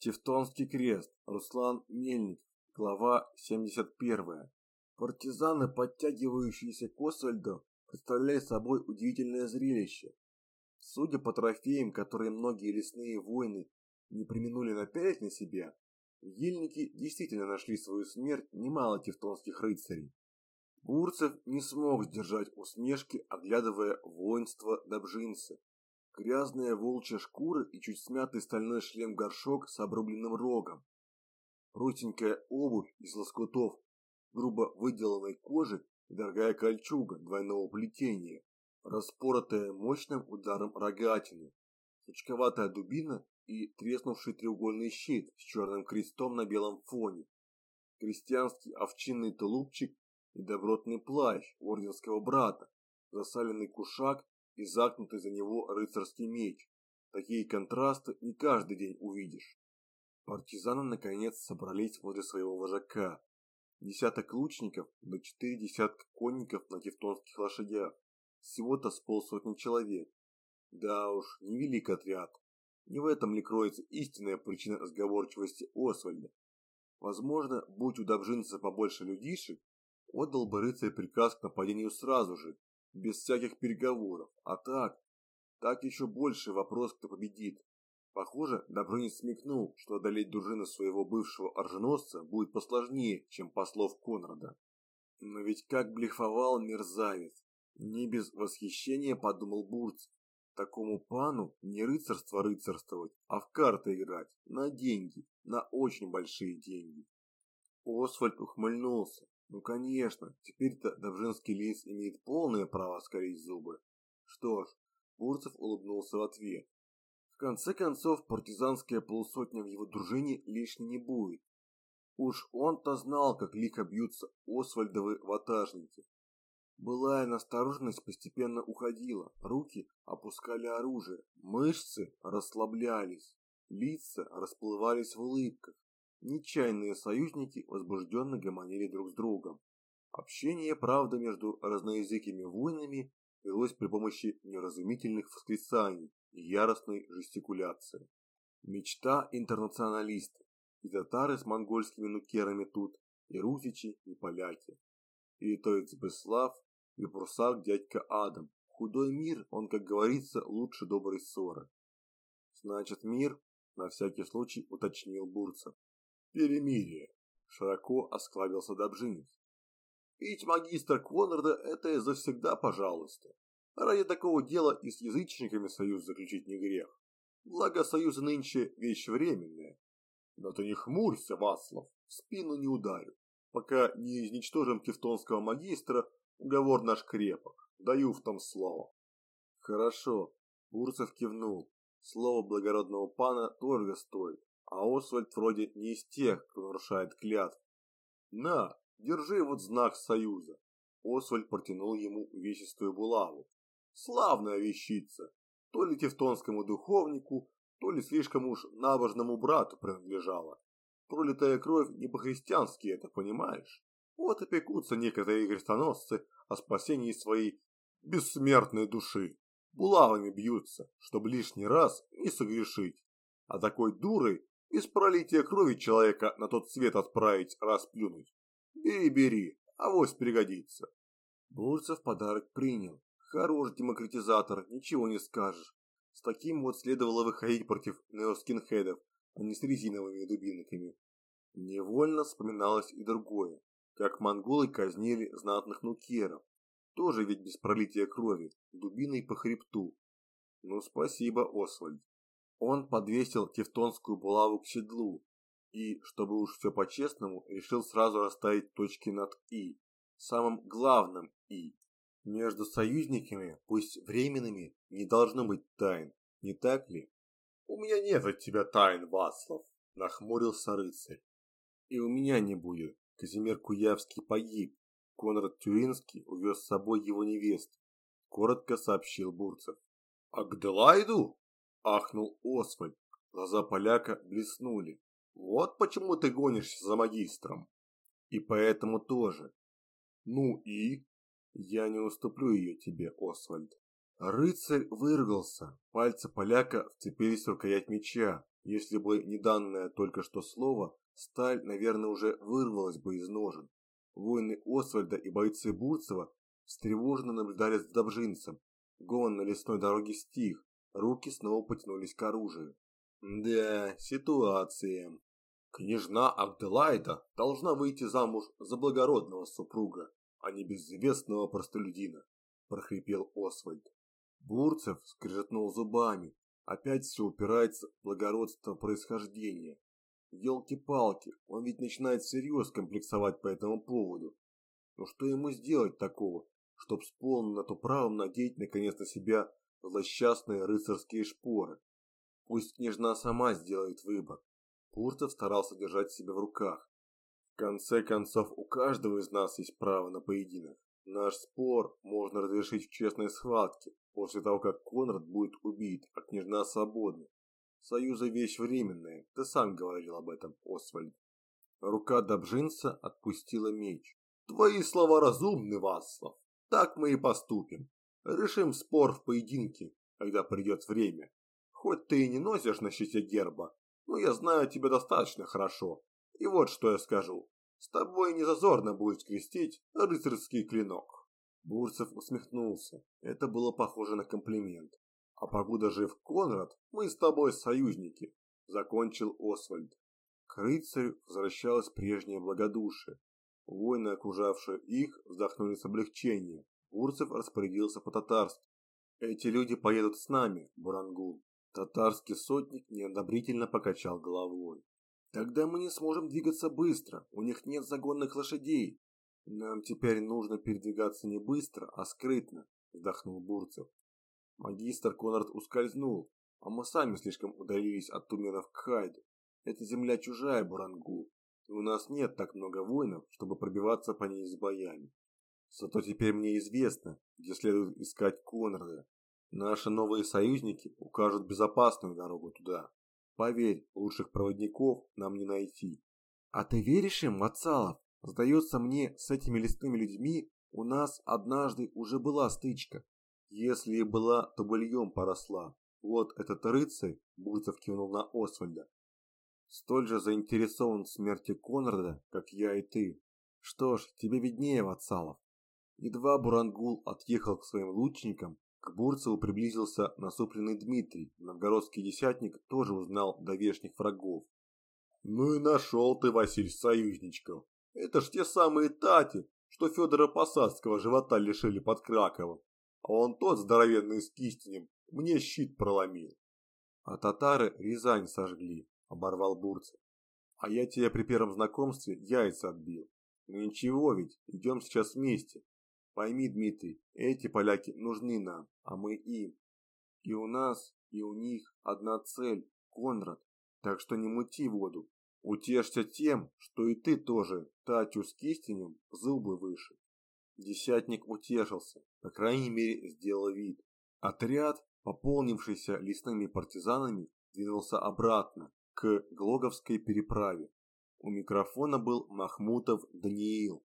Тевтонский крест. Руслан Мельник. Глава 71. Партизаны, подтягивающиеся к Освальду, представляли собой удивительное зрелище. Судя по трофеям, которые многие лесные воины не применули напялить на себя, в ельнике действительно нашли свою смерть немало тевтонских рыцарей. Бурцев не смог сдержать усмешки, оглядывая воинство Добжинца. Грязная волчья шкура и чуть смятый стальной шлем-горшок с обрубленным рогом. Простенькая обувь из лоскутов, грубо выделанной кожи и дорогая кольчуга двойного плетения, распоротая мощным ударом рогатины, сучковатая дубина и треснувший треугольный щит с черным крестом на белом фоне, крестьянский овчинный тулупчик и добротный плащ орденского брата, засаленный кушак и загнутый за него рыцарский меч. Такие контрасты не каждый день увидишь. Партизаны наконец собрались возле своего вожака. Десяток лучников до четыре десятка конников на тевтонских лошадях. Всего-то с полсотни человек. Да уж, невелик отряд. Не в этом ли кроется истинная причина разговорчивости Освальда? Возможно, будь у Добжинца побольше людишек, отдал бы рыцарь приказ к нападению сразу же, без всяких переговоров. А так, так еще больше вопрос, кто победит. Похоже, Добрынин смекнул, что одолеть дружину своего бывшего оруженосца будет посложнее, чем послов Конрада. Но ведь как блефовал мерзавец. Не без восхищения подумал Бурцев. Такому пану не рыцарство рыцарствовать, а в карты играть, на деньги, на очень большие деньги. Освальд ухмыльнулся. Ну конечно, теперь-то Добжинский лис имеет полное право скорить зубы. Что ж, Бурцев улыбнулся в ответ. В конце концов, партизанская полусотня в его дружине лишней не будет. Уж он-то знал, как лихо бьются Освальдовы ватажники. Былая настороженность постепенно уходила, руки опускали оружие, мышцы расслаблялись, лица расплывались в улыбках. Нечаянные союзники возбужденно гомонили друг с другом. Общение, правда, между разноязыкими воинами велось при помощи неразумительных восклицаний и яростной жестикуляции. Мечта интернационалиста. И татары с монгольскими нукерами тут, и русичи, и поляки. И то Цбеслав, и прусак дядька Адам. Худой мир, он, как говорится, лучше доброй ссоры. Значит, мир, на всякий случай уточнил Бурцев. Перемирие. Широко осклабился Добжинец. Пить магистр Конрада – это завсегда пожалуйста. Ради такого дела и с язычниками союз заключить не грех. Благо союзы нынче вещь временная. Но ты не хмурься, Васлов, в спину не ударю. Пока не изничтожим тевтонского магистра, уговор наш крепок. Даю в том слово. Хорошо, Бурцев кивнул. Слово благородного пана тоже стоит. А Освальд вроде не из тех, кто нарушает клятв. На, держи вот знак союза. Освальд протянул ему увесистую булаву. Славная вещица. То ли тевтонскому духовнику, то ли слишком уж набожному брату принадлежала. Пролитая кровь не по-христиански это, понимаешь? Вот опекутся некоторые крестоносцы о спасении своей бессмертной души. Булавами бьются, чтобы лишний раз не согрешить. А такой дурой из пролития крови человека на тот свет отправить, расплюнуть. Бери, бери, авось пригодится. Бурцев подарок принял. Хорош демократизатор, ничего не скажешь. С таким вот следовало выходить против неоскинхедов, а не с резиновыми дубинками. Невольно вспоминалось и другое, как монголы казнили знатных нукеров. Тоже ведь без пролития крови, дубиной по хребту. Ну спасибо, Освальд. Он подвесил тевтонскую булаву к седлу и, чтобы уж все по-честному, решил сразу расставить точки над «и», самым главным «и». Между союзниками, пусть временными, не должно быть тайн, не так ли? «У меня нет от тебя тайн, Васлов», – нахмурился рыцарь. «И у меня не будет. Казимир Куявский погиб. Конрад Тюринский увез с собой его невесту», – коротко сообщил Бурцев. «А к Делайду?» Ахнул Освальд. Глаза поляка блеснули. Вот почему ты гонишься за магистром. И поэтому тоже. Ну и? Я не уступлю ее тебе, Освальд. Рыцарь выргался, пальцы поляка вцепились в рукоять меча. Если бы не данное только что слово, сталь, наверное, уже вырвалась бы из ножен. Воины Освальда и бойцы Бурцева встревоженно наблюдали за Добжинцем. Гон на лесной дороге стих, руки снова потянулись к оружию. Да, ситуация. Княжна Абделайда должна выйти замуж за благородного супруга, а не безвестного простолюдина, прохрипел Освальд. Бурцев скрежетнул зубами. Опять все упирается в благородство происхождения. Елки-палки, он ведь начинает всерьез комплексовать по этому поводу. Но что ему сделать такого, чтоб полным на то правом надеть наконец на себя злосчастные рыцарские шпоры? Пусть княжна сама сделает выбор. Бурцев старался держать себя в руках. В конце концов, у каждого из нас есть право на поединок. Наш спор можно разрешить в честной схватке, после того, как Конрад будет убит, а княжна свободна. Союза вещь временная, ты сам говорил об этом, Освальд. Рука Добжинца отпустила меч. Твои слова разумны, Васлов. Так мы и поступим. Решим спор в поединке, когда придет время. Хоть ты и не носишь на щите герба, но я знаю тебя достаточно хорошо. И вот что я скажу. С тобой не зазорно будет скрестить рыцарский клинок. Бурцев усмехнулся. Это было похоже на комплимент. А покуда жив Конрад, мы с тобой союзники, закончил Освальд. К рыцарю возвращалось прежнее благодушие. Воины, окружавшие их, вздохнули с облегчением. Бурцев распорядился по-татарски. «Эти люди поедут с нами, Бурангул». Татарский сотник неодобрительно покачал головой. Тогда мы не сможем двигаться быстро, у них нет загонных лошадей. Нам теперь нужно передвигаться не быстро, а скрытно, вздохнул Бурцев. Магистр Конрад ускользнул, а мы сами слишком удалились от туменов к Хайду. Эта земля чужая, Бурангул, и у нас нет так много воинов, чтобы пробиваться по ней с боями. Зато теперь мне известно, где следует искать Конрада. Наши новые союзники укажут безопасную дорогу туда. Поверь, лучших проводников нам не найти. А ты веришь им, Вацалов? Сдается мне, с этими лесными людьми у нас однажды уже была стычка. Если и была, то быльем поросла. Вот этот рыцарь, Бурцев кивнул на Освальда, столь же заинтересован в смерти Конрада, как я и ты. Что ж, тебе виднее, Вацалов. Едва Бурангул отъехал к своим лучникам, к Бурцеву приблизился насупленный Дмитрий. Новгородский десятник тоже узнал довешних врагов. «Ну и нашел ты, Василь, союзничков. Это ж те самые тати, что Федора Посадского живота лишили под Краковом. А он тот здоровенный с кистенем мне щит проломил. А татары Рязань сожгли, оборвал Бурцев. А я тебе при первом знакомстве яйца отбил. Ну ничего ведь, идем сейчас вместе. Пойми, Дмитрий, эти поляки нужны нам, а мы им. И у нас, и у них одна цель – Конрад. Так что не мути воду. Утешься тем, что и ты тоже, Татю с кистенем, зубы выше. Десятник утешился, по крайней мере сделал вид. Отряд, пополнившийся лесными партизанами, двинулся обратно, к Глоговской переправе. У микрофона был Махмутов Даниил.